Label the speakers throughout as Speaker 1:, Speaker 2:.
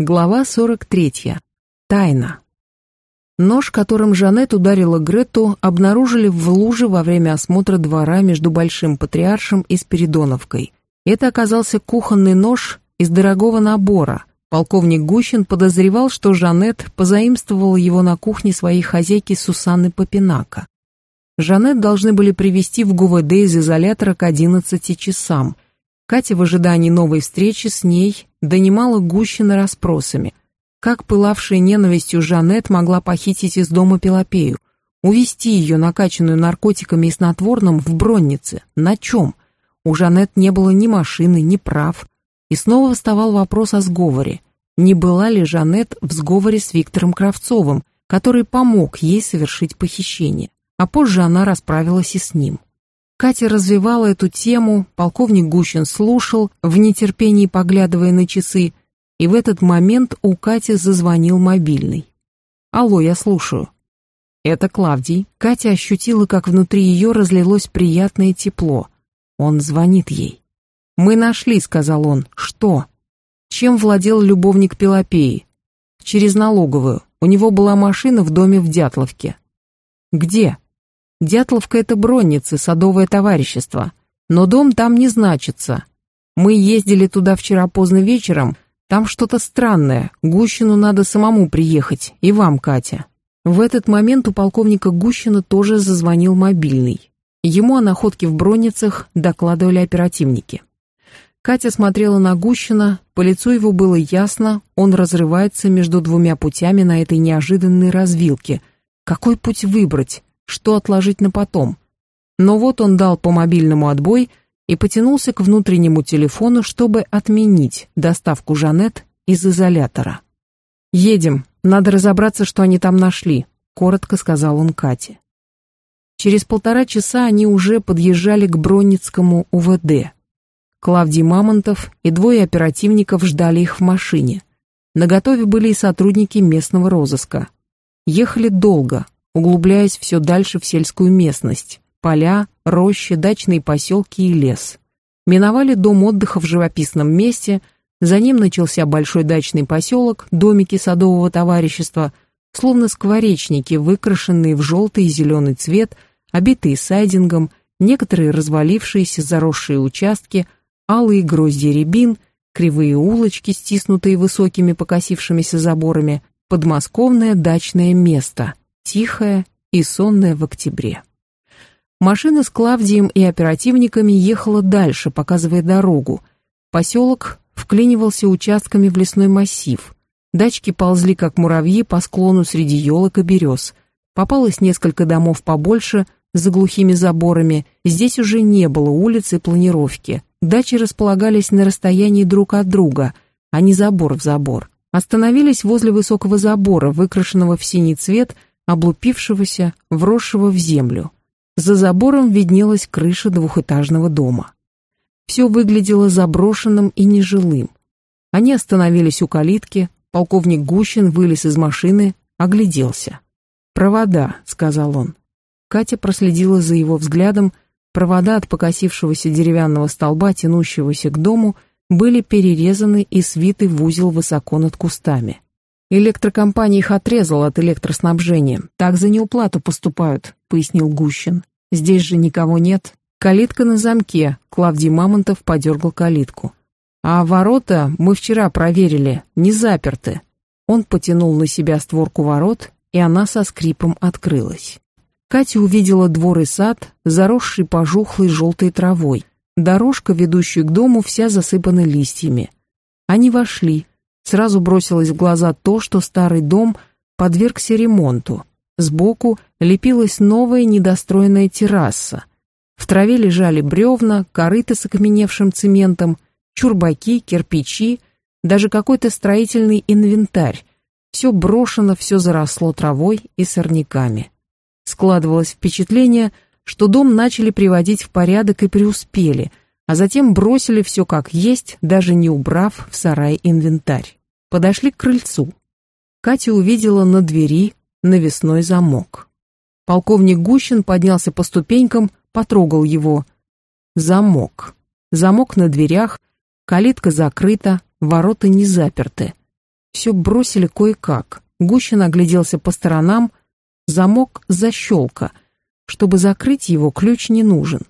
Speaker 1: Глава 43. Тайна. Нож, которым Жанет ударила Грету, обнаружили в луже во время осмотра двора между Большим Патриаршем и Спиридоновкой. Это оказался кухонный нож из дорогого набора. Полковник Гущин подозревал, что Жанет позаимствовала его на кухне своей хозяйки Сусанны Попинака. Жанет должны были привести в ГУВД из изолятора к 11 часам – Катя в ожидании новой встречи с ней донимала Гущина расспросами. Как пылавшая ненавистью Жанет могла похитить из дома Пелопею? Увести ее, накачанную наркотиками и снотворным, в броннице? На чем? У Жанет не было ни машины, ни прав. И снова вставал вопрос о сговоре. Не была ли Жанет в сговоре с Виктором Кравцовым, который помог ей совершить похищение? А позже она расправилась и с ним. Катя развивала эту тему, полковник Гущин слушал, в нетерпении поглядывая на часы, и в этот момент у Кати зазвонил мобильный. «Алло, я слушаю». «Это Клавдий». Катя ощутила, как внутри ее разлилось приятное тепло. Он звонит ей. «Мы нашли», — сказал он. «Что?» Чем владел любовник Пелопеи? Через налоговую. У него была машина в доме в Дятловке. Где? Дятловка — это бронницы, садовое товарищество. Но дом там не значится. Мы ездили туда вчера поздно вечером, там что-то странное, Гущину надо самому приехать, и вам, Катя». В этот момент у полковника Гущина тоже зазвонил мобильный. Ему о находке в бронницах докладывали оперативники. Катя смотрела на Гущина, по лицу его было ясно, он разрывается между двумя путями на этой неожиданной развилке. Какой путь выбрать? Что отложить на потом. Но вот он дал по мобильному отбой и потянулся к внутреннему телефону, чтобы отменить доставку Жанет из изолятора. «Едем, надо разобраться, что они там нашли», — коротко сказал он Кате. Через полтора часа они уже подъезжали к Бронницкому УВД. Клавдий Мамонтов и двое оперативников ждали их в машине. Наготове были и сотрудники местного розыска. Ехали долго, углубляясь все дальше в сельскую местность. Поля, рощи, дачные поселки и лес. Миновали дом отдыха в живописном месте, за ним начался большой дачный поселок, домики садового товарищества, словно скворечники, выкрашенные в желтый и зеленый цвет, обитые сайдингом, некоторые развалившиеся заросшие участки, алые грозди рябин, кривые улочки, стиснутые высокими покосившимися заборами, подмосковное дачное место — тихая и сонная в октябре. Машина с Клавдием и оперативниками ехала дальше, показывая дорогу. Поселок вклинивался участками в лесной массив. Дачки ползли, как муравьи, по склону среди елок и берез. Попалось несколько домов побольше, за глухими заборами. Здесь уже не было улиц и планировки. Дачи располагались на расстоянии друг от друга, а не забор в забор. Остановились возле высокого забора, выкрашенного в синий цвет – облупившегося, вросшего в землю. За забором виднелась крыша двухэтажного дома. Все выглядело заброшенным и нежилым. Они остановились у калитки, полковник Гущин вылез из машины, огляделся. «Провода», — сказал он. Катя проследила за его взглядом, провода от покосившегося деревянного столба, тянущегося к дому, были перерезаны и свиты в узел высоко над кустами. Электрокомпания их отрезала от электроснабжения. Так за неуплату поступают, пояснил Гущин. Здесь же никого нет. Калитка на замке. Клавдий Мамонтов подергал калитку. А ворота мы вчера проверили, не заперты. Он потянул на себя створку ворот, и она со скрипом открылась. Катя увидела двор и сад, заросший пожухлой желтой травой. Дорожка, ведущая к дому, вся засыпана листьями. Они вошли, Сразу бросилось в глаза то, что старый дом подвергся ремонту. Сбоку лепилась новая недостроенная терраса. В траве лежали бревна, корыты с окаменевшим цементом, чурбаки, кирпичи, даже какой-то строительный инвентарь. Все брошено, все заросло травой и сорняками. Складывалось впечатление, что дом начали приводить в порядок и преуспели, а затем бросили все как есть, даже не убрав в сарай инвентарь. Подошли к крыльцу. Катя увидела на двери навесной замок. Полковник Гущин поднялся по ступенькам, потрогал его. Замок. Замок на дверях, калитка закрыта, ворота не заперты. все бросили кое-как. Гущин огляделся по сторонам, замок защелка. Чтобы закрыть его, ключ не нужен.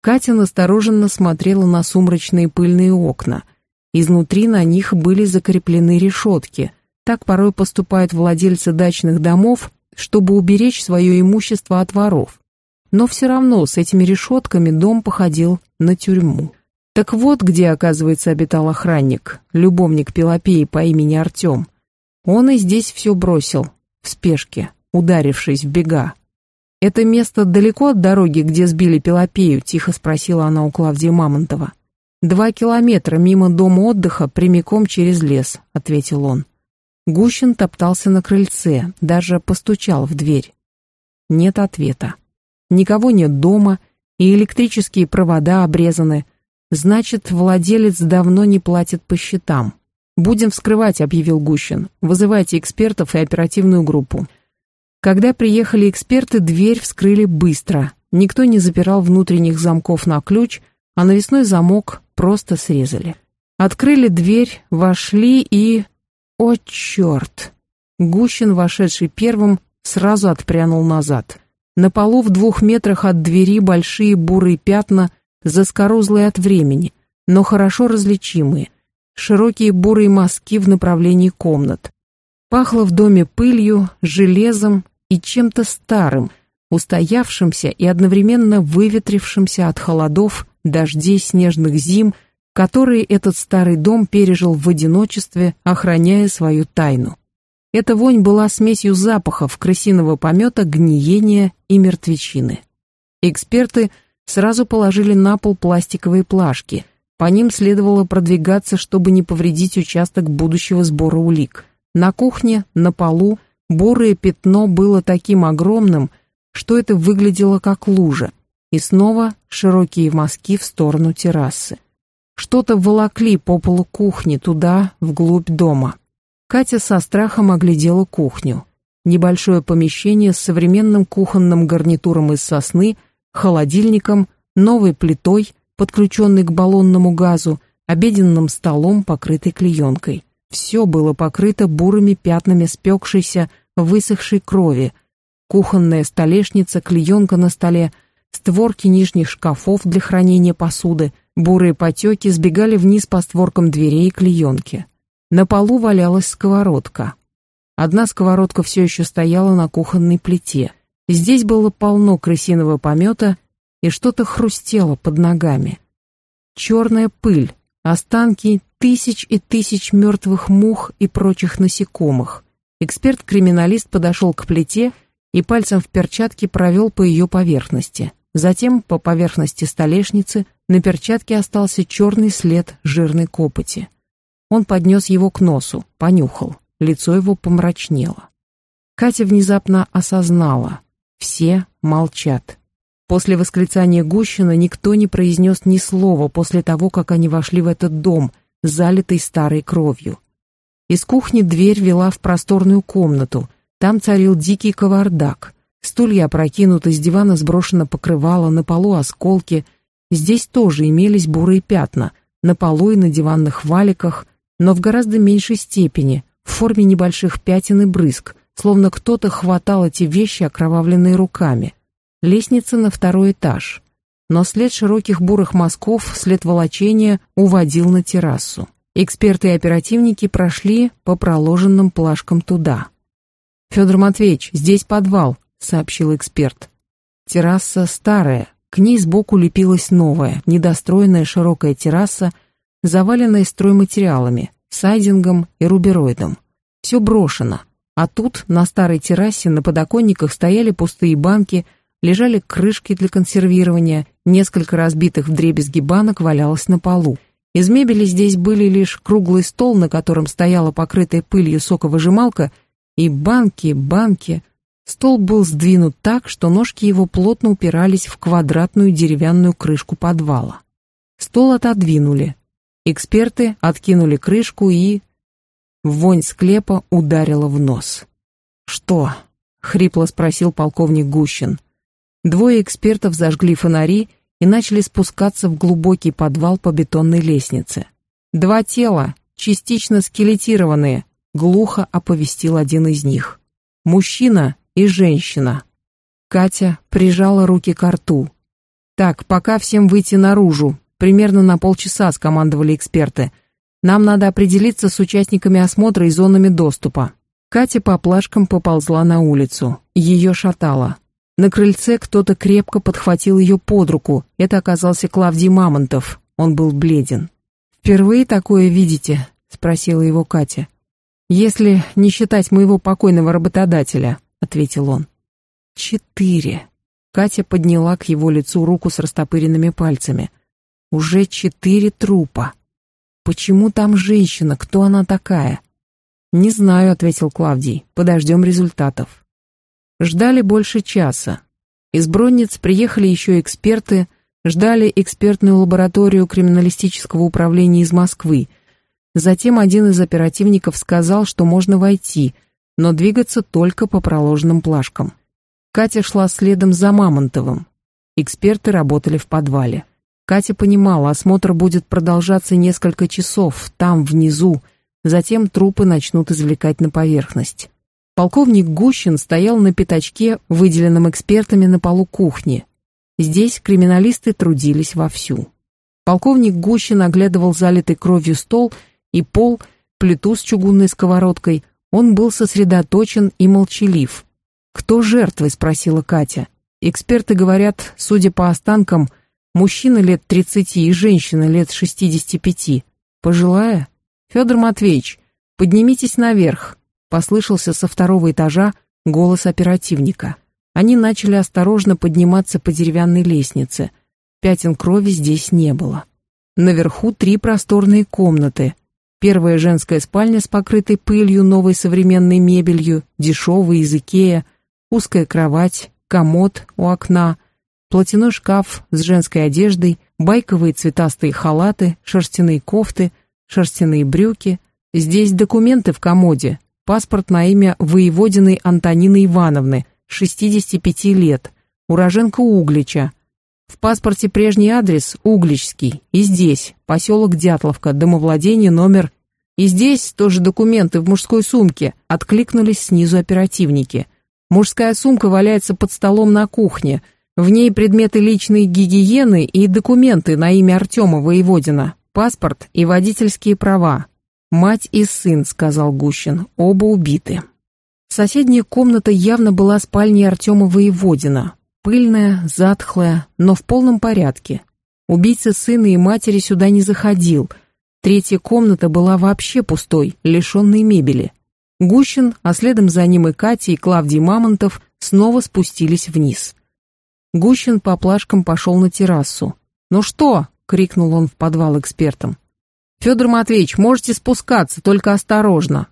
Speaker 1: Катя настороженно смотрела на сумрачные пыльные окна. Изнутри на них были закреплены решетки. Так порой поступают владельцы дачных домов, чтобы уберечь свое имущество от воров. Но все равно с этими решетками дом походил на тюрьму. Так вот, где, оказывается, обитал охранник, любовник Пелопеи по имени Артем. Он и здесь все бросил, в спешке, ударившись в бега. «Это место далеко от дороги, где сбили Пелопею?» – тихо спросила она у Клавдии Мамонтова. «Два километра мимо дома отдыха, прямиком через лес», – ответил он. Гущин топтался на крыльце, даже постучал в дверь. Нет ответа. Никого нет дома, и электрические провода обрезаны. Значит, владелец давно не платит по счетам. «Будем вскрывать», — объявил Гущин. «Вызывайте экспертов и оперативную группу». Когда приехали эксперты, дверь вскрыли быстро. Никто не запирал внутренних замков на ключ, а навесной замок просто срезали. Открыли дверь, вошли и... О, черт! Гущин, вошедший первым, сразу отпрянул назад. На полу в двух метрах от двери большие бурые пятна, заскорузлые от времени, но хорошо различимые. Широкие бурые мазки в направлении комнат. Пахло в доме пылью, железом и чем-то старым, устоявшимся и одновременно выветрившимся от холодов, дождей, снежных зим, который этот старый дом пережил в одиночестве, охраняя свою тайну. Эта вонь была смесью запахов крысиного помета, гниения и мертвечины. Эксперты сразу положили на пол пластиковые плашки. По ним следовало продвигаться, чтобы не повредить участок будущего сбора улик. На кухне, на полу, бурое пятно было таким огромным, что это выглядело как лужа. И снова широкие мазки в сторону террасы. Что-то волокли по полу кухни туда, вглубь дома. Катя со страхом оглядела кухню. Небольшое помещение с современным кухонным гарнитуром из сосны, холодильником, новой плитой, подключенной к баллонному газу, обеденным столом, покрытой клеенкой. Все было покрыто бурыми пятнами спекшейся, высохшей крови. Кухонная столешница, клеенка на столе, створки нижних шкафов для хранения посуды — Бурые потеки сбегали вниз по створкам дверей и клеенки. На полу валялась сковородка. Одна сковородка все еще стояла на кухонной плите. Здесь было полно крысиного помета, и что-то хрустело под ногами. Черная пыль, останки тысяч и тысяч мертвых мух и прочих насекомых. Эксперт-криминалист подошел к плите и пальцем в перчатке провел по ее поверхности. Затем по поверхности столешницы на перчатке остался черный след жирной копоти. Он поднес его к носу, понюхал, лицо его помрачнело. Катя внезапно осознала. Все молчат. После восклицания Гущина никто не произнес ни слова после того, как они вошли в этот дом, залитый старой кровью. Из кухни дверь вела в просторную комнату. Там царил дикий кавардак. Стулья опрокинуты, с дивана сброшено покрывало, на полу осколки. Здесь тоже имелись бурые пятна, на полу и на диванных валиках, но в гораздо меньшей степени, в форме небольших пятен и брызг, словно кто-то хватал эти вещи, окровавленные руками. Лестница на второй этаж. Но след широких бурых мазков, след волочения уводил на террасу. Эксперты и оперативники прошли по проложенным плашкам туда. «Федор Матвеевич, здесь подвал», сообщил эксперт. Терраса старая, к ней сбоку лепилась новая, недостроенная широкая терраса, заваленная стройматериалами, сайдингом и рубероидом. Все брошено, а тут на старой террасе на подоконниках стояли пустые банки, лежали крышки для консервирования, несколько разбитых вдребезги банок валялось на полу. Из мебели здесь были лишь круглый стол, на котором стояла покрытая пылью соковыжималка, и банки, банки — Стол был сдвинут так, что ножки его плотно упирались в квадратную деревянную крышку подвала. Стол отодвинули. Эксперты откинули крышку и... Вонь склепа ударила в нос. «Что?» — хрипло спросил полковник Гущин. Двое экспертов зажгли фонари и начали спускаться в глубокий подвал по бетонной лестнице. «Два тела, частично скелетированные», глухо оповестил один из них. «Мужчина и женщина». Катя прижала руки к рту. «Так, пока всем выйти наружу. Примерно на полчаса», — скомандовали эксперты. «Нам надо определиться с участниками осмотра и зонами доступа». Катя по плашкам поползла на улицу. Ее шатало. На крыльце кто-то крепко подхватил ее под руку. Это оказался Клавдий Мамонтов. Он был бледен. «Впервые такое видите?» — спросила его Катя. «Если не считать моего покойного работодателя», — ответил он. «Четыре». Катя подняла к его лицу руку с растопыренными пальцами. «Уже четыре трупа. Почему там женщина? Кто она такая?» «Не знаю», — ответил Клавдий. «Подождем результатов». Ждали больше часа. Из Бронниц приехали еще эксперты, ждали экспертную лабораторию криминалистического управления из Москвы. Затем один из оперативников сказал, что можно войти, но двигаться только по проложенным плашкам. Катя шла следом за Мамонтовым. Эксперты работали в подвале. Катя понимала, осмотр будет продолжаться несколько часов, там, внизу, затем трупы начнут извлекать на поверхность. Полковник Гущин стоял на пятачке, выделенном экспертами на полу кухни. Здесь криминалисты трудились вовсю. Полковник Гущин оглядывал залитый кровью стол и пол, плиту с чугунной сковородкой. Он был сосредоточен и молчалив. «Кто жертвы?» – спросила Катя. Эксперты говорят, судя по останкам, мужчина лет 30 и женщина лет 65. Пожилая? Федор Матвеевич, поднимитесь наверх. Послышался со второго этажа голос оперативника. Они начали осторожно подниматься по деревянной лестнице. Пятен крови здесь не было. Наверху три просторные комнаты. Первая женская спальня с покрытой пылью, новой современной мебелью, дешевой из Икея, узкая кровать, комод у окна, платяной шкаф с женской одеждой, байковые цветастые халаты, шерстяные кофты, шерстяные брюки. Здесь документы в комоде, паспорт на имя воеводиной Антонины Ивановны – 65 лет, уроженка Углича. В паспорте прежний адрес Угличский, и здесь, поселок Дятловка, домовладение номер... И здесь тоже документы в мужской сумке, откликнулись снизу оперативники. Мужская сумка валяется под столом на кухне, в ней предметы личной гигиены и документы на имя Артема Воеводина, паспорт и водительские права. «Мать и сын», — сказал Гущин, — «оба убиты». Соседняя комната явно была спальней Артема Воеводина. Пыльная, затхлая, но в полном порядке. Убийца сына и матери сюда не заходил. Третья комната была вообще пустой, лишенной мебели. Гущин, а следом за ним и Катя, и Клавдий Мамонтов снова спустились вниз. Гущин по плашкам пошел на террасу. «Ну что?» — крикнул он в подвал экспертам. «Федор Матвеевич, можете спускаться, только осторожно.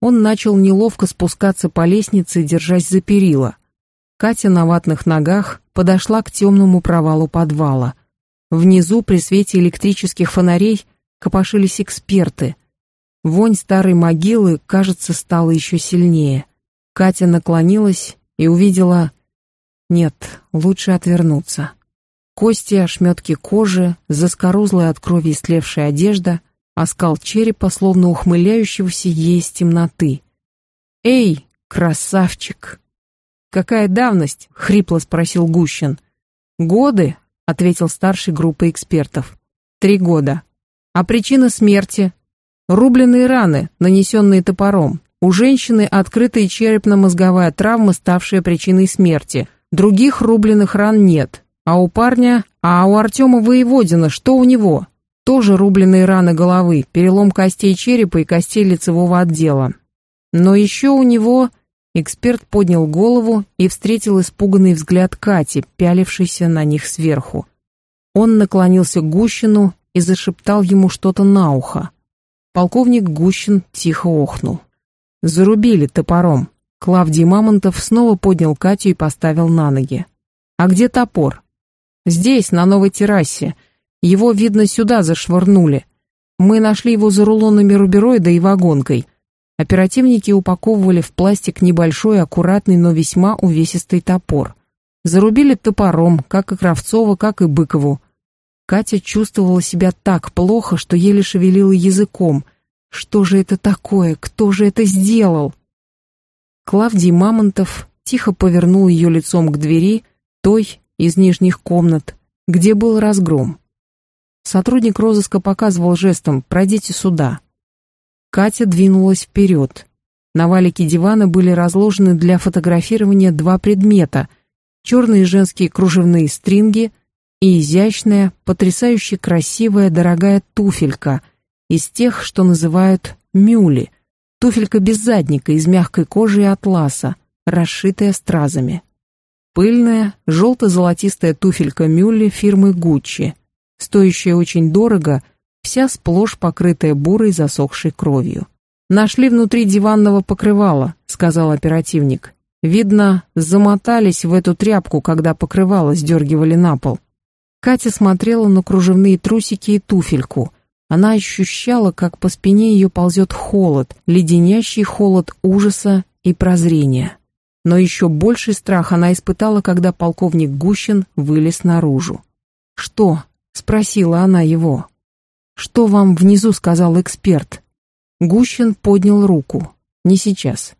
Speaker 1: Он начал неловко спускаться по лестнице, держась за перила. Катя на ватных ногах подошла к темному провалу подвала. Внизу при свете электрических фонарей копошились эксперты. Вонь старой могилы, кажется, стала еще сильнее. Катя наклонилась и увидела... Нет, лучше отвернуться. Кости, ошметки кожи, заскорузлая от крови истлевшая одежда — оскал черепа, словно ухмыляющегося ей из темноты. «Эй, красавчик!» «Какая давность?» — хрипло спросил Гущин. «Годы?» — ответил старший группы экспертов. «Три года. А причина смерти?» «Рубленные раны, нанесенные топором. У женщины открытая черепно-мозговая травма, ставшая причиной смерти. Других рубленых ран нет. А у парня... А у Артема Воеводина что у него?» Тоже рубленные раны головы, перелом костей черепа и костей лицевого отдела. Но еще у него... Эксперт поднял голову и встретил испуганный взгляд Кати, пялившейся на них сверху. Он наклонился к Гущину и зашептал ему что-то на ухо. Полковник Гущин тихо охнул. Зарубили топором. Клавдий Мамонтов снова поднял Катю и поставил на ноги. «А где топор?» «Здесь, на новой террасе. Его, видно, сюда зашвырнули. Мы нашли его за рулонами рубероида и вагонкой. Оперативники упаковывали в пластик небольшой, аккуратный, но весьма увесистый топор. Зарубили топором, как и Кравцова, как и Быкову. Катя чувствовала себя так плохо, что еле шевелила языком. Что же это такое? Кто же это сделал? Клавдий Мамонтов тихо повернул ее лицом к двери, той из нижних комнат, где был разгром. Сотрудник розыска показывал жестом «пройдите сюда». Катя двинулась вперед. На валике дивана были разложены для фотографирования два предмета – черные женские кружевные стринги и изящная, потрясающе красивая дорогая туфелька из тех, что называют мюли, туфелька без задника из мягкой кожи и атласа, расшитая стразами. Пыльная, желто-золотистая туфелька мюли фирмы Гуччи, стоящая очень дорого, вся сплошь покрытая бурой засохшей кровью. «Нашли внутри диванного покрывала», — сказал оперативник. «Видно, замотались в эту тряпку, когда покрывало сдергивали на пол. Катя смотрела на кружевные трусики и туфельку. Она ощущала, как по спине ее ползет холод, леденящий холод ужаса и прозрения. Но еще больший страх она испытала, когда полковник Гущин вылез наружу. «Что?» — спросила она его. «Что вам внизу сказал эксперт?» Гущин поднял руку. «Не сейчас».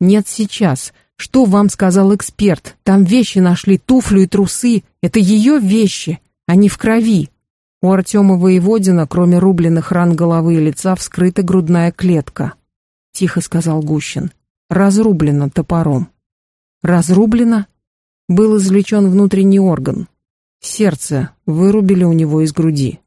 Speaker 1: «Нет, сейчас. Что вам сказал эксперт? Там вещи нашли, туфлю и трусы. Это ее вещи, они в крови. У Артема Воеводина, кроме рубленных ран головы и лица, вскрыта грудная клетка. Тихо сказал Гущин. Разрублена топором. Разрублена? Был извлечен внутренний орган. Сердце вырубили у него из груди.